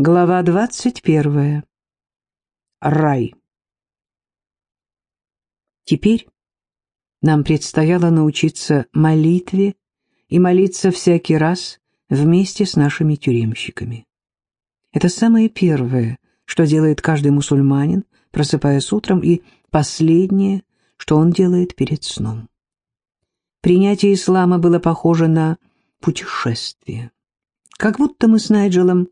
Глава двадцать первая. Рай. Теперь нам предстояло научиться молитве и молиться всякий раз вместе с нашими тюремщиками. Это самое первое, что делает каждый мусульманин, просыпаясь утром, и последнее, что он делает перед сном. Принятие ислама было похоже на путешествие. Как будто мы с Найджелом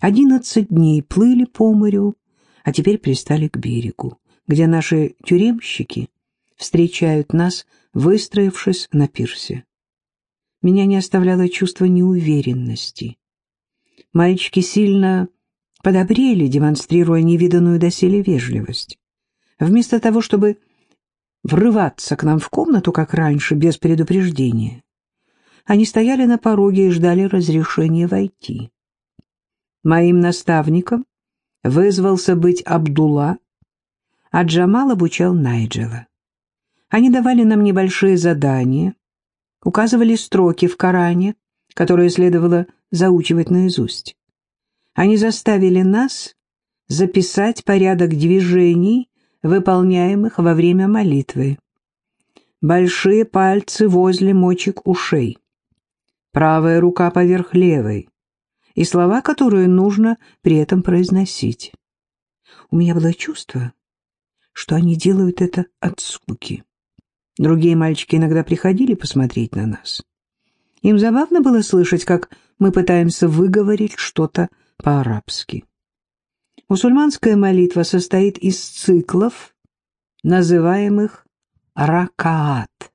Одиннадцать дней плыли по морю, а теперь пристали к берегу, где наши тюремщики встречают нас, выстроившись на пирсе. Меня не оставляло чувство неуверенности. Мальчики сильно подобрели, демонстрируя невиданную доселе вежливость. Вместо того, чтобы врываться к нам в комнату, как раньше, без предупреждения, они стояли на пороге и ждали разрешения войти. Моим наставником вызвался быть Абдулла, а Джамал обучал Найджела. Они давали нам небольшие задания, указывали строки в Коране, которые следовало заучивать наизусть. Они заставили нас записать порядок движений, выполняемых во время молитвы. Большие пальцы возле мочек ушей. Правая рука поверх левой и слова, которые нужно при этом произносить. У меня было чувство, что они делают это от скуки. Другие мальчики иногда приходили посмотреть на нас. Им забавно было слышать, как мы пытаемся выговорить что-то по-арабски. Мусульманская молитва состоит из циклов, называемых ракаат.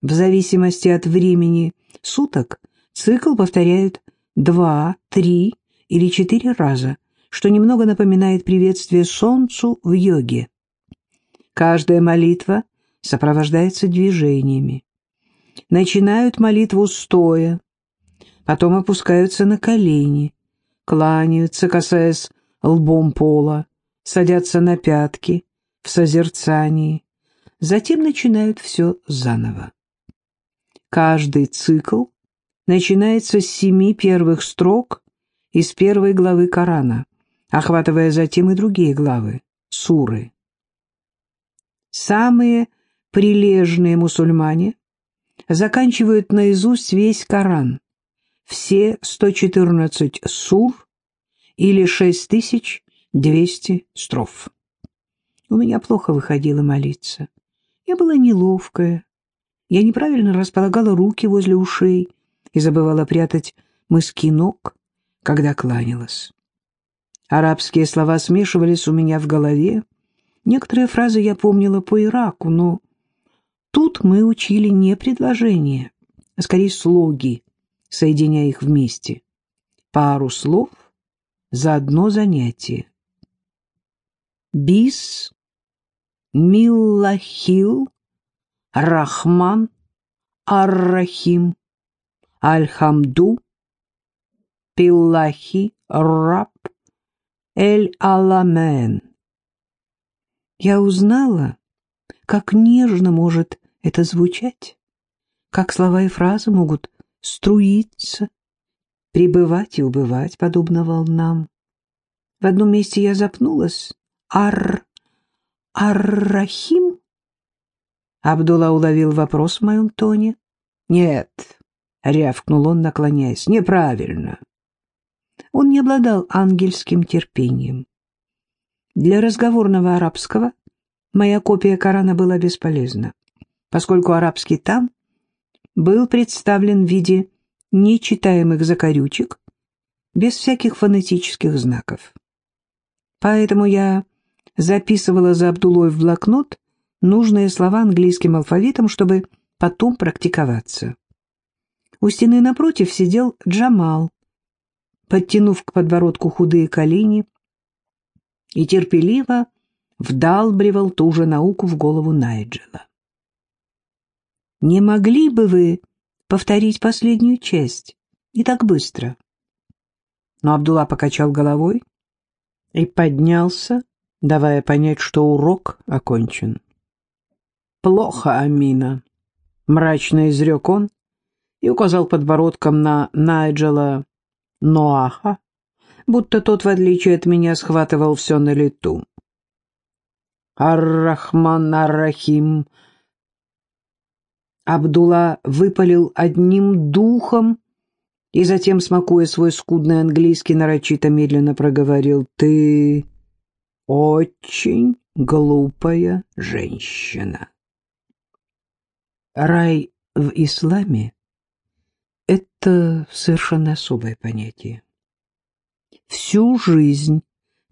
В зависимости от времени суток цикл повторяют два, три или четыре раза, что немного напоминает приветствие солнцу в йоге. Каждая молитва сопровождается движениями. Начинают молитву стоя, потом опускаются на колени, кланяются, касаясь лбом пола, садятся на пятки в созерцании, затем начинают все заново. Каждый цикл начинается с семи первых строк из первой главы Корана, охватывая затем и другие главы, суры. Самые прилежные мусульмане заканчивают наизусть весь Коран, все 114 сур или 6200 строф. У меня плохо выходило молиться. Я была неловкая. Я неправильно располагала руки возле ушей, и забывала прятать мыски ног, когда кланялась. Арабские слова смешивались у меня в голове. Некоторые фразы я помнила по Ираку, но тут мы учили не предложения, а скорее слоги, соединяя их вместе. Пару слов за одно занятие. Бис, Миллахил, Рахман, Ар-Рахим. Альхамду, Пиллахи, Раб, Эль-Аламен. Я узнала, как нежно может это звучать, как слова и фразы могут струиться, прибывать и убывать, подобно волнам. В одном месте я запнулась. Ар... Ар-Рахим? Абдулла уловил вопрос в моем тоне. Нет, — рявкнул он, наклоняясь. «Неправильно». Он не обладал ангельским терпением. Для разговорного арабского моя копия Корана была бесполезна, поскольку арабский там был представлен в виде нечитаемых закорючек, без всяких фонетических знаков. Поэтому я записывала за Абдулой в блокнот нужные слова английским алфавитом, чтобы потом практиковаться. У стены напротив сидел Джамал, подтянув к подбородку худые колени, и терпеливо вдалбривал ту же науку в голову Найджела. «Не могли бы вы повторить последнюю часть? Не так быстро». Но Абдулла покачал головой и поднялся, давая понять, что урок окончен. «Плохо, Амина», — мрачно изрек он, и указал подбородком на Найджела Ноаха, будто тот, в отличие от меня, схватывал все на лету. «Ар-Рахман, Ар-Рахим!» Абдулла выпалил одним духом и затем, смакуя свой скудный английский, нарочито медленно проговорил «Ты очень глупая женщина». Рай в исламе — это совершенно особое понятие. Всю жизнь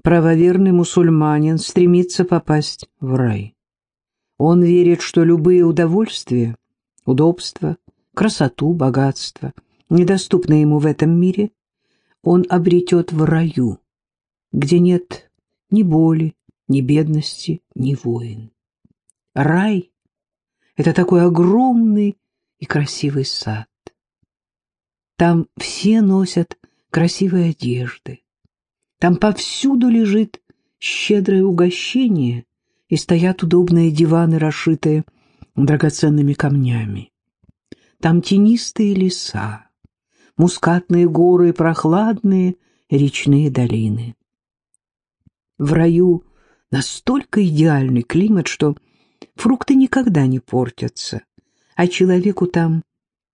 правоверный мусульманин стремится попасть в рай. Он верит, что любые удовольствия, удобства, красоту, богатство, недоступные ему в этом мире, он обретет в раю, где нет ни боли, ни бедности, ни войн. Рай — это такой огромный и красивый сад. Там все носят красивые одежды, там повсюду лежит щедрое угощение и стоят удобные диваны, расшитые драгоценными камнями. Там тенистые леса, мускатные горы прохладные речные долины. В раю настолько идеальный климат, что фрукты никогда не портятся, а человеку там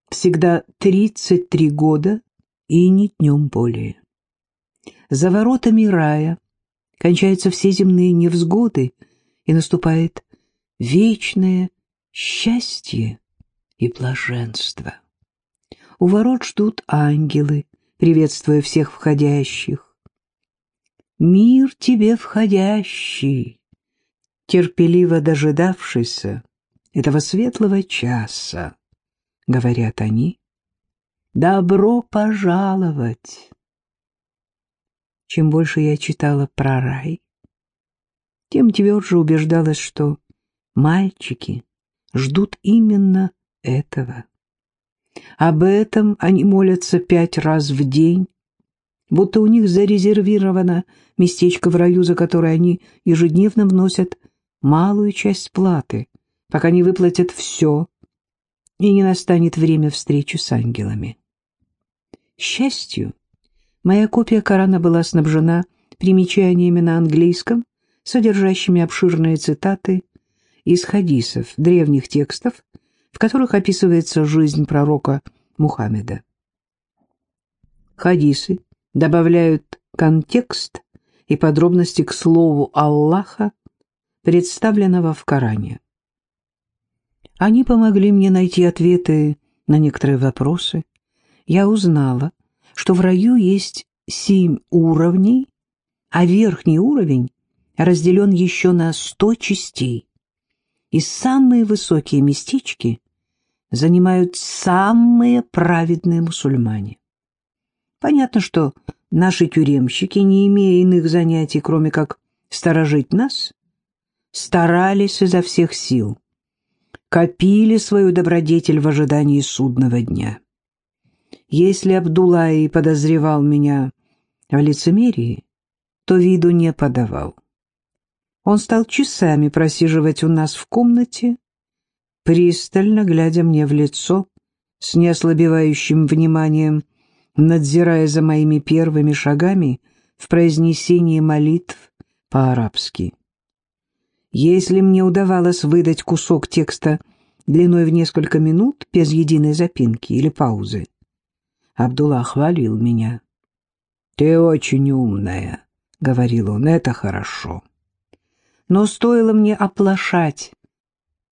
всегда 33 года и ни днем более. За воротами рая кончаются все земные невзгоды, и наступает вечное счастье и блаженство. У ворот ждут ангелы, приветствуя всех входящих. «Мир тебе входящий!» терпеливо дожидавшийся этого светлого часа, говорят они, «добро пожаловать!» Чем больше я читала про рай, тем тверже убеждалась, что мальчики ждут именно этого. Об этом они молятся пять раз в день, будто у них зарезервировано местечко в раю, за которое они ежедневно вносят малую часть платы, пока не выплатят все, и не настанет время встречи с ангелами. Счастью, Моя копия Корана была снабжена примечаниями на английском, содержащими обширные цитаты из хадисов, древних текстов, в которых описывается жизнь пророка Мухаммеда. Хадисы добавляют контекст и подробности к слову Аллаха, представленного в Коране. Они помогли мне найти ответы на некоторые вопросы. Я узнала, что в раю есть семь уровней, а верхний уровень разделен еще на сто частей. И самые высокие местечки занимают самые праведные мусульмане. Понятно, что наши тюремщики, не имея иных занятий, кроме как сторожить нас, старались изо всех сил, копили свою добродетель в ожидании судного дня. Если Абдулай подозревал меня в лицемерии, то виду не подавал. Он стал часами просиживать у нас в комнате, пристально глядя мне в лицо, с неослабевающим вниманием, надзирая за моими первыми шагами в произнесении молитв по-арабски. Если мне удавалось выдать кусок текста длиной в несколько минут без единой запинки или паузы, Абдулла хвалил меня. «Ты очень умная», — говорил он, — «это хорошо». Но стоило мне оплошать.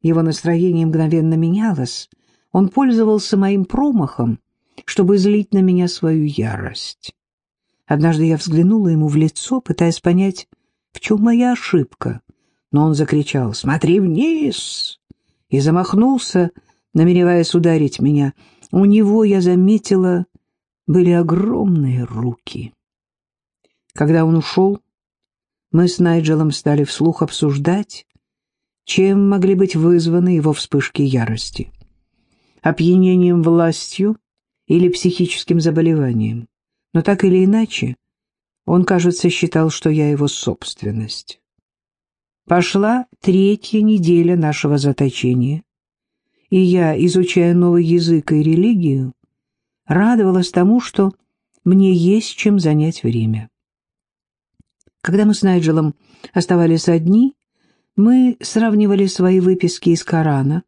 Его настроение мгновенно менялось. Он пользовался моим промахом, чтобы излить на меня свою ярость. Однажды я взглянула ему в лицо, пытаясь понять, в чем моя ошибка. Но он закричал «Смотри вниз!» и замахнулся, намереваясь ударить меня. У него я заметила были огромные руки. Когда он ушел, мы с Найджелом стали вслух обсуждать, чем могли быть вызваны его вспышки ярости. Опьянением властью или психическим заболеванием. Но так или иначе, он, кажется, считал, что я его собственность. Пошла третья неделя нашего заточения, и я, изучая новый язык и религию, радовалась тому, что мне есть чем занять время. Когда мы с Найджелом оставались одни, мы сравнивали свои выписки из Корана.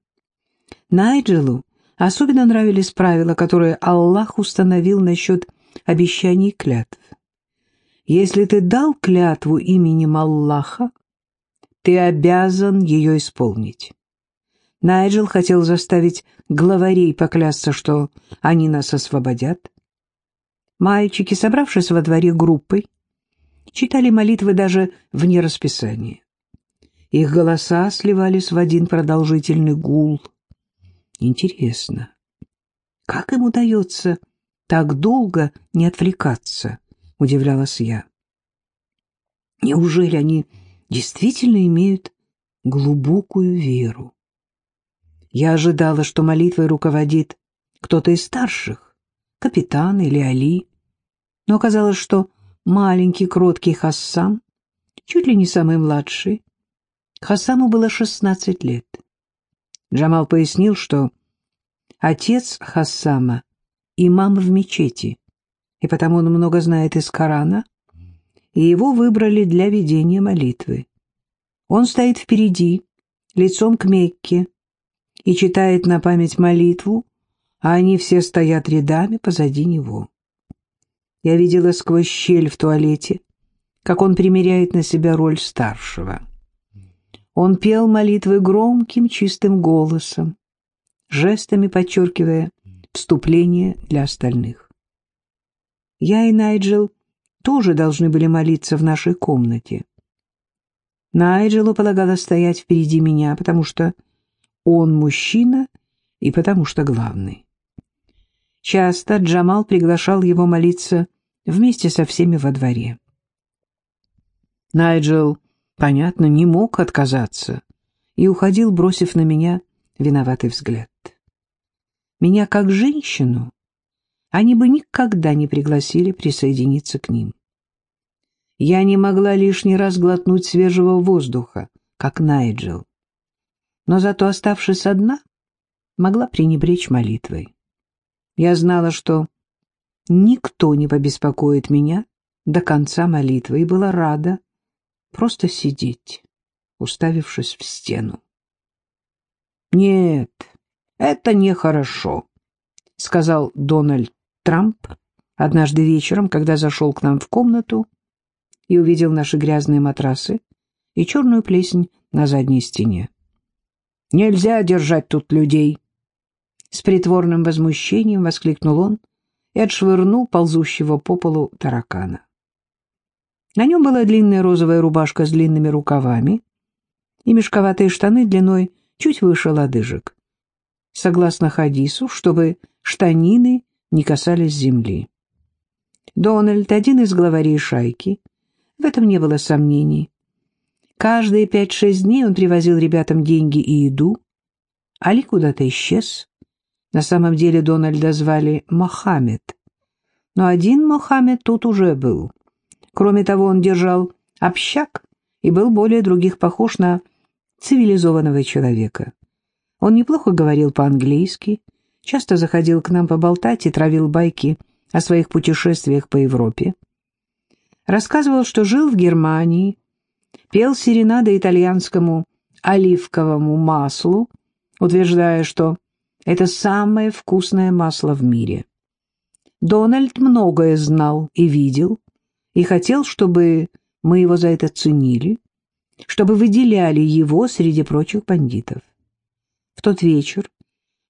Найджелу особенно нравились правила, которые Аллах установил насчет обещаний и клятв. Если ты дал клятву именем Аллаха, ты обязан ее исполнить. Найджел хотел заставить главарей поклясться, что они нас освободят. Мальчики, собравшись во дворе группой, читали молитвы даже вне расписания. Их голоса сливались в один продолжительный гул. Интересно, как им удается так долго не отвлекаться, удивлялась я. Неужели они действительно имеют глубокую веру? Я ожидала, что молитвой руководит кто-то из старших, капитан или Али, но оказалось, что маленький кроткий Хассан, чуть ли не самый младший, Хасаму было 16 лет. Джамал пояснил, что отец Хассама — имам в мечети, и потому он много знает из Корана, и его выбрали для ведения молитвы. Он стоит впереди, лицом к Мекке, и читает на память молитву, а они все стоят рядами позади него. Я видела сквозь щель в туалете, как он примеряет на себя роль старшего. Он пел молитвы громким, чистым голосом, жестами подчеркивая вступление для остальных. Я и Найджел тоже должны были молиться в нашей комнате. Найджелу полагалось стоять впереди меня, потому что он мужчина и потому что главный. Часто Джамал приглашал его молиться вместе со всеми во дворе. Найджел, понятно, не мог отказаться и уходил, бросив на меня виноватый взгляд. Меня как женщину они бы никогда не пригласили присоединиться к ним. Я не могла лишний раз глотнуть свежего воздуха, как Найджел но зато, оставшись одна, могла пренебречь молитвой. Я знала, что никто не побеспокоит меня до конца молитвы, и была рада просто сидеть, уставившись в стену. «Нет, это нехорошо», — сказал Дональд Трамп однажды вечером, когда зашел к нам в комнату и увидел наши грязные матрасы и черную плесень на задней стене. Нельзя держать тут людей. С притворным возмущением воскликнул он и отшвырнул ползущего по полу таракана. На нем была длинная розовая рубашка с длинными рукавами и мешковатые штаны длиной чуть выше лодыжек. Согласно хадису, чтобы штанины не касались земли. Дональд, один из главарей шайки, в этом не было сомнений, Каждые пять-шесть дней он привозил ребятам деньги и еду. Али куда-то исчез. На самом деле Дональда звали Мохаммед. Но один Мохаммед тут уже был. Кроме того, он держал общак и был более других похож на цивилизованного человека. Он неплохо говорил по-английски, часто заходил к нам поболтать и травил байки о своих путешествиях по Европе. Рассказывал, что жил в Германии, пел серенады итальянскому оливковому маслу, утверждая, что это самое вкусное масло в мире. Дональд многое знал и видел, и хотел, чтобы мы его за это ценили, чтобы выделяли его среди прочих бандитов. В тот вечер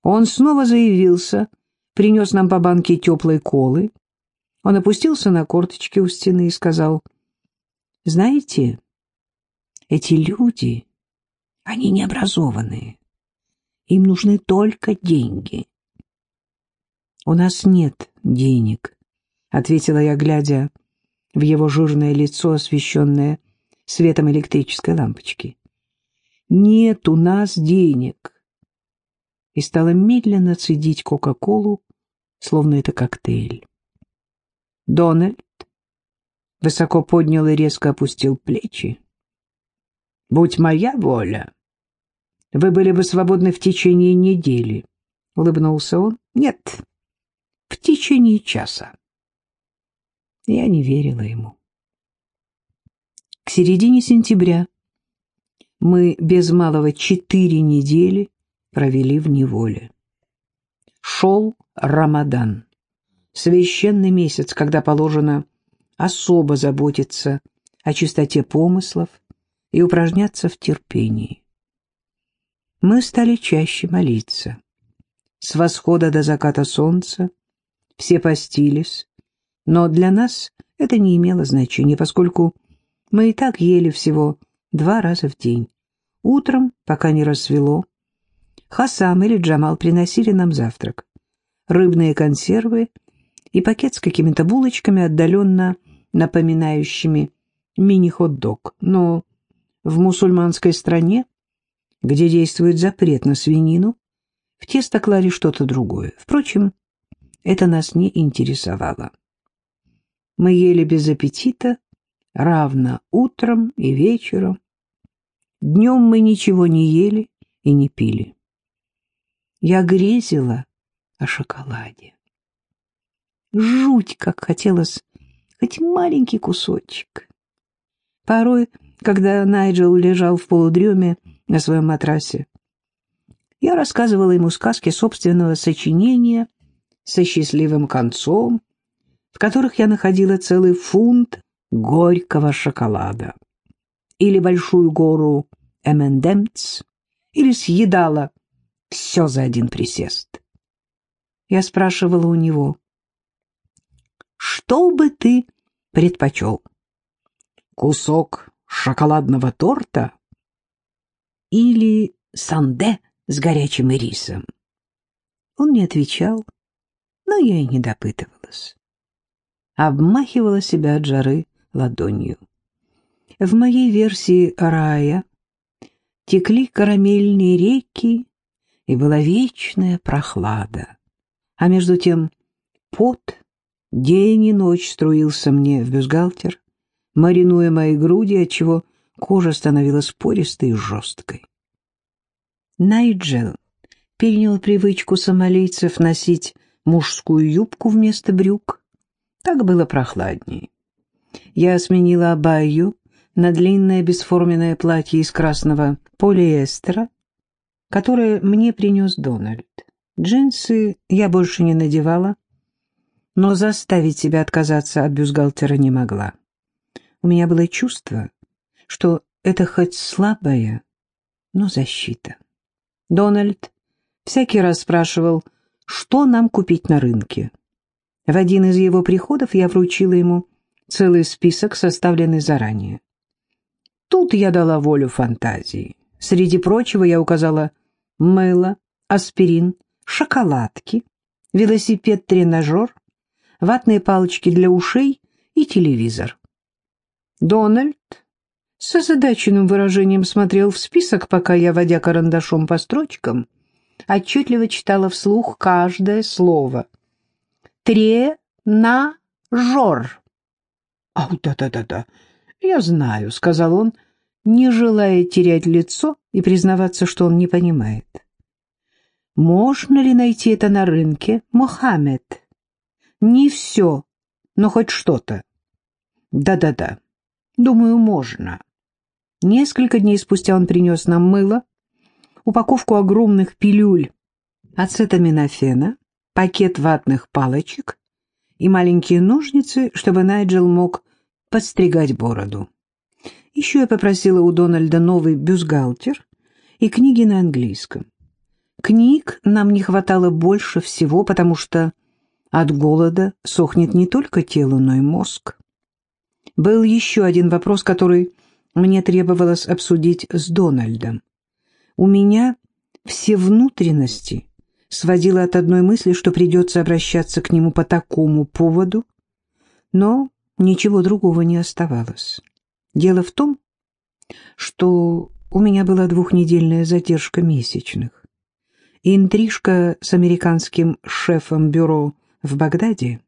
он снова заявился, принес нам по банке теплой колы. Он опустился на корточки у стены и сказал, «Знаете, эти люди, они необразованные. Им нужны только деньги. «У нас нет денег», — ответила я, глядя в его жирное лицо, освещенное светом электрической лампочки. «Нет у нас денег». И стала медленно цедить Кока-Колу, словно это коктейль. Дональд высоко поднял и резко опустил плечи. Будь моя воля, вы были бы свободны в течение недели, — улыбнулся он. Нет, в течение часа. Я не верила ему. К середине сентября мы без малого четыре недели провели в неволе. Шел Рамадан, священный месяц, когда положено особо заботиться о чистоте помыслов и упражняться в терпении. Мы стали чаще молиться. С восхода до заката солнца все постились, но для нас это не имело значения, поскольку мы и так ели всего два раза в день. Утром, пока не рассвело, Хасам или Джамал приносили нам завтрак. Рыбные консервы и пакет с какими-то булочками, отдаленно напоминающими мини-хот-дог. Но в мусульманской стране, где действует запрет на свинину, в тесто клали что-то другое. Впрочем, это нас не интересовало. Мы ели без аппетита, равно утром и вечером. Днем мы ничего не ели и не пили. Я грезила о шоколаде. Жуть, как хотелось хоть маленький кусочек. Порой, когда Найджел лежал в полудреме на своем матрасе, я рассказывала ему сказки собственного сочинения со счастливым концом, в которых я находила целый фунт горького шоколада, или большую гору M&M's, или съедала все за один присест. Я спрашивала у него, что бы ты предпочел? Кусок шоколадного торта или санде с горячим рисом? Он не отвечал, но я и не допытывалась. Обмахивала себя от жары ладонью. В моей версии рая текли карамельные реки, и была вечная прохлада. А между тем пот день и ночь струился мне в бюстгальтер, маринуя мои груди, отчего кожа становилась пористой и жесткой. Найджел перенял привычку сомалийцев носить мужскую юбку вместо брюк. Так было прохладнее. Я сменила абайю на длинное бесформенное платье из красного полиэстера, которое мне принес Дональд. Джинсы я больше не надевала, но заставить себя отказаться от бюстгальтера не могла. У меня было чувство, что это хоть слабая, но защита. Дональд всякий раз спрашивал, что нам купить на рынке. В один из его приходов я вручила ему целый список, составленный заранее. Тут я дала волю фантазии. Среди прочего я указала мыло, аспирин, шоколадки, велосипед-тренажер, ватные палочки для ушей и телевизор. Дональд с озадаченным выражением смотрел в список, пока я, водя карандашом по строчкам, отчетливо читала вслух каждое слово. «Тренажер». «Ау, да-да-да-да, я знаю», — сказал он, не желая терять лицо и признаваться, что он не понимает. «Можно ли найти это на рынке, Мохаммед?» «Не все, но хоть что-то». «Да-да-да, думаю, можно». Несколько дней спустя он принес нам мыло, упаковку огромных пилюль ацетаминофена, пакет ватных палочек и маленькие ножницы, чтобы Найджел мог подстригать бороду. Еще я попросила у Дональда новый бюстгальтер и книги на английском. Книг нам не хватало больше всего, потому что от голода сохнет не только тело, но и мозг. Был еще один вопрос, который мне требовалось обсудить с Дональдом. У меня все внутренности сводило от одной мысли, что придется обращаться к нему по такому поводу, но ничего другого не оставалось. Дело в том, что у меня была двухнедельная задержка месячных. Интрижка с американским шефом бюро в Багдаде,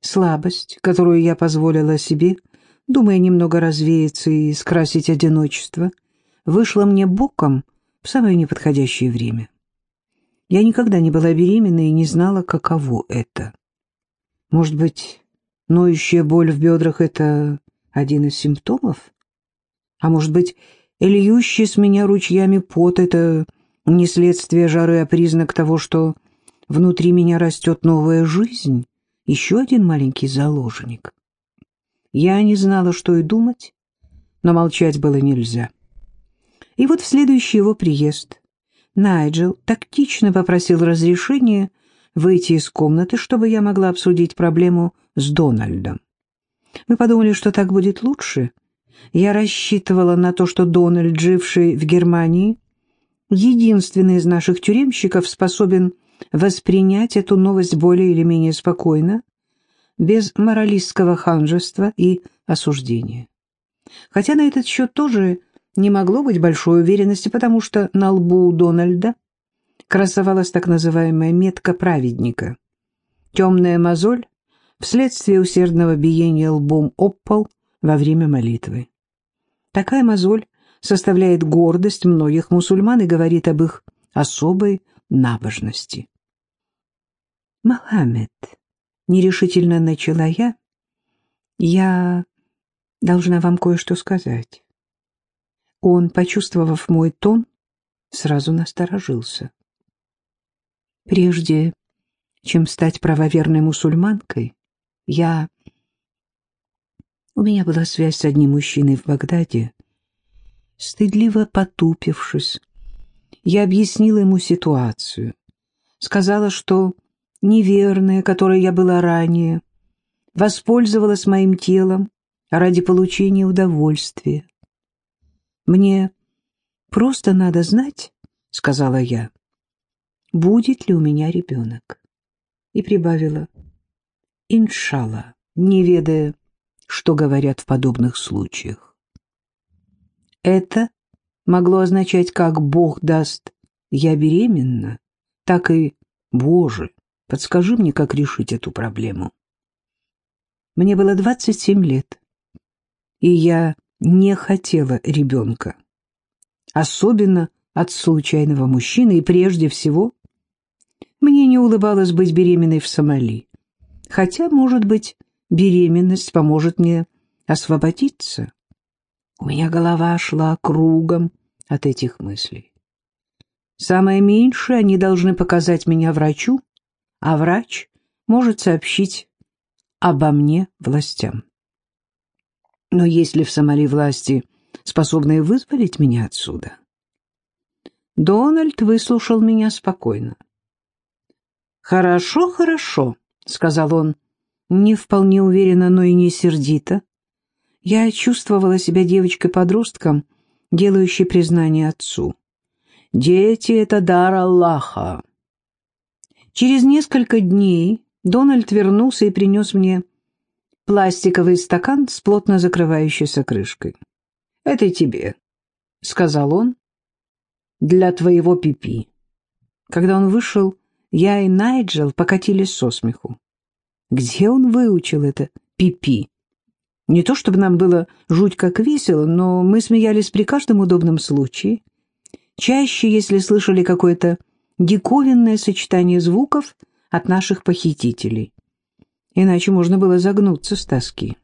слабость, которую я позволила себе, думая немного развеяться и скрасить одиночество, вышла мне боком в самое неподходящее время. Я никогда не была беременна и не знала, каково это. Может быть, ноющая боль в бедрах — это один из симптомов? А может быть, льющий с меня ручьями пот — это не следствие жары, а признак того, что внутри меня растет новая жизнь, еще один маленький заложник. Я не знала, что и думать, но молчать было нельзя. И вот в следующий его приезд Найджел тактично попросил разрешения выйти из комнаты, чтобы я могла обсудить проблему с Дональдом. Мы подумали, что так будет лучше. Я рассчитывала на то, что Дональд, живший в Германии, единственный из наших тюремщиков, способен воспринять эту новость более или менее спокойно, без моралистского ханжества и осуждения. Хотя на этот счет тоже не могло быть большой уверенности, потому что на лбу у Дональда красовалась так называемая метка праведника. Темная мозоль вследствие усердного биения лбом об во время молитвы. Такая мозоль составляет гордость многих мусульман и говорит об их особой набожности. «Мохаммед», — нерешительно начала я, — «я должна вам кое-что сказать». Он, почувствовав мой тон, сразу насторожился. Прежде чем стать правоверной мусульманкой, я... У меня была связь с одним мужчиной в Багдаде. Стыдливо потупившись, я объяснила ему ситуацию. Сказала, что неверная, которой я была ранее, воспользовалась моим телом ради получения удовольствия. «Мне просто надо знать, — сказала я, — будет ли у меня ребенок». И прибавила, «Иншалла», не ведая, что говорят в подобных случаях. Это могло означать как «Бог даст, я беременна», так и «Боже, подскажи мне, как решить эту проблему». Мне было 27 лет, и я не хотела ребенка. Особенно от случайного мужчины, и прежде всего мне не улыбалось быть беременной в Сомали. Хотя, может быть, беременность поможет мне освободиться. У меня голова шла кругом от этих мыслей. Самое меньшее они должны показать меня врачу, а врач может сообщить обо мне властям. Но есть ли в Сомали власти, способные вызволить меня отсюда? Дональд выслушал меня спокойно. «Хорошо, хорошо», — сказал он, не вполне уверенно, но и не сердито. Я чувствовала себя девочкой-подростком, делающей признание отцу. «Дети — это дар Аллаха». Через несколько дней Дональд вернулся и принес мне пластиковый стакан с плотно закрывающейся крышкой. «Это тебе», — сказал он, — «для твоего пипи». Когда он вышел, я и Найджел покатились со смеху. Где он выучил это пипи? Не то чтобы нам было жуть как весело, но мы смеялись при каждом удобном случае. Чаще, если слышали какое-то диковинное сочетание звуков от наших похитителей иначе можно было загнуться с тоски.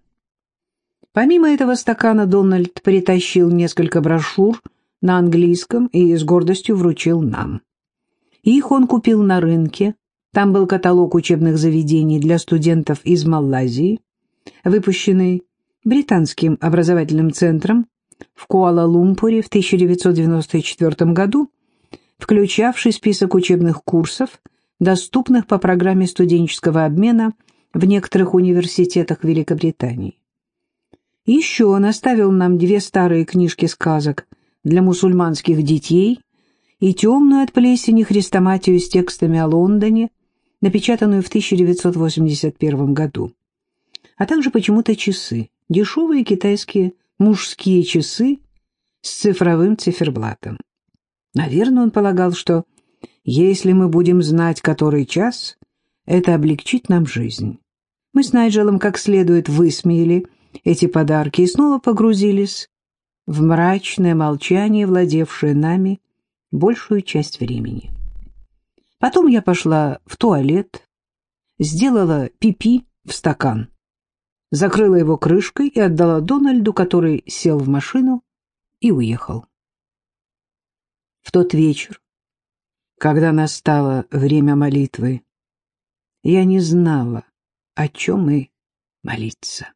Помимо этого стакана Дональд притащил несколько брошюр на английском и с гордостью вручил нам. Их он купил на рынке, там был каталог учебных заведений для студентов из Малайзии, выпущенный британским образовательным центром в Куала-Лумпуре в 1994 году, включавший список учебных курсов, доступных по программе студенческого обмена в некоторых университетах Великобритании. Еще он оставил нам две старые книжки сказок для мусульманских детей и темную от плесени хрестоматию с текстами о Лондоне, напечатанную в 1981 году, а также почему-то часы, дешевые китайские мужские часы с цифровым циферблатом. Наверное, он полагал, что если мы будем знать, который час, это облегчит нам жизнь. Мы с Найджелом как следует высмеяли эти подарки и снова погрузились в мрачное молчание, владевшее нами большую часть времени. Потом я пошла в туалет, сделала пипи -пи в стакан, закрыла его крышкой и отдала Дональду, который сел в машину и уехал. В тот вечер, когда настало время молитвы, я не знала, о чем и молиться.